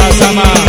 Sama-sama.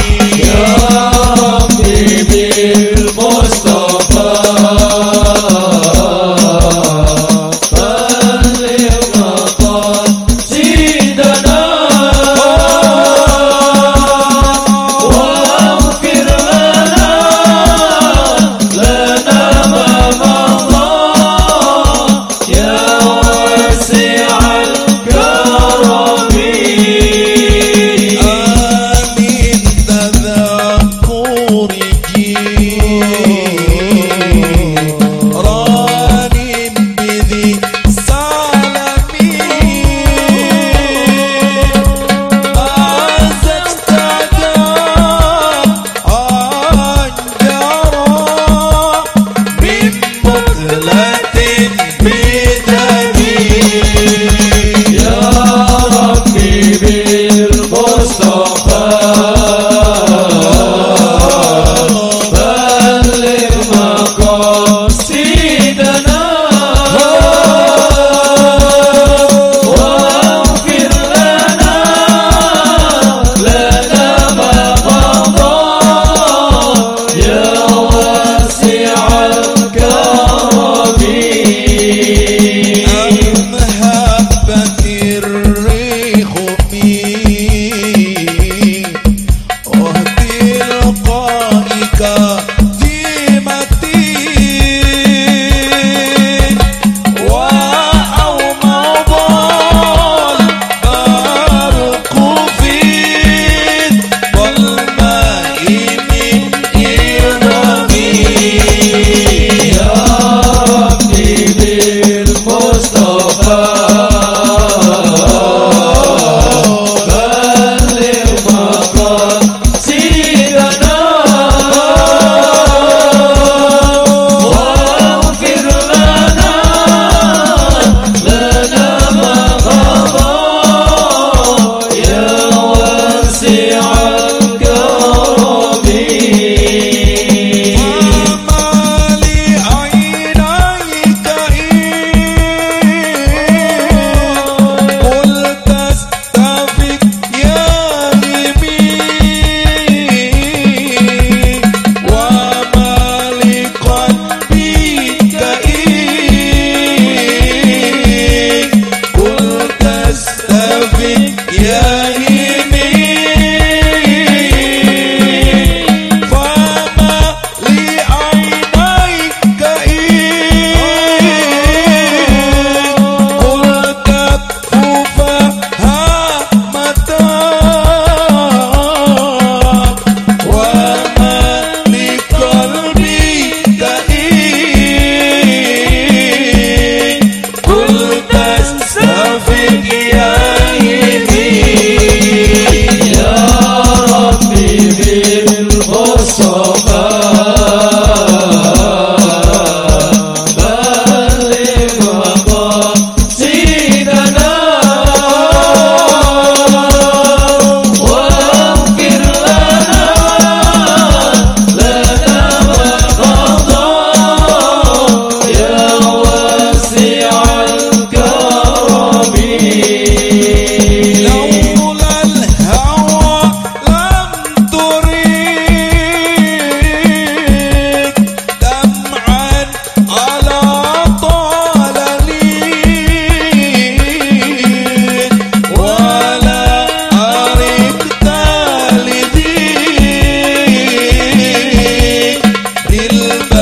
Yeah.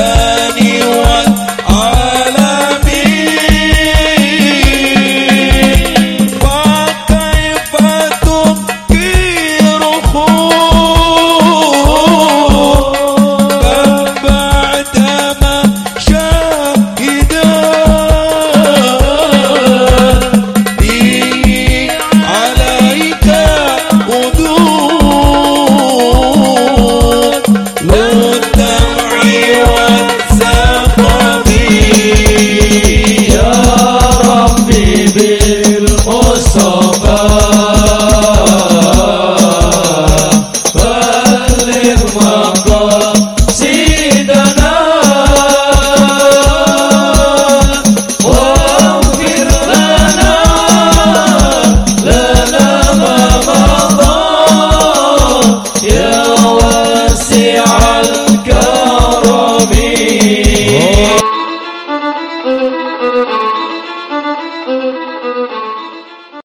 Bunny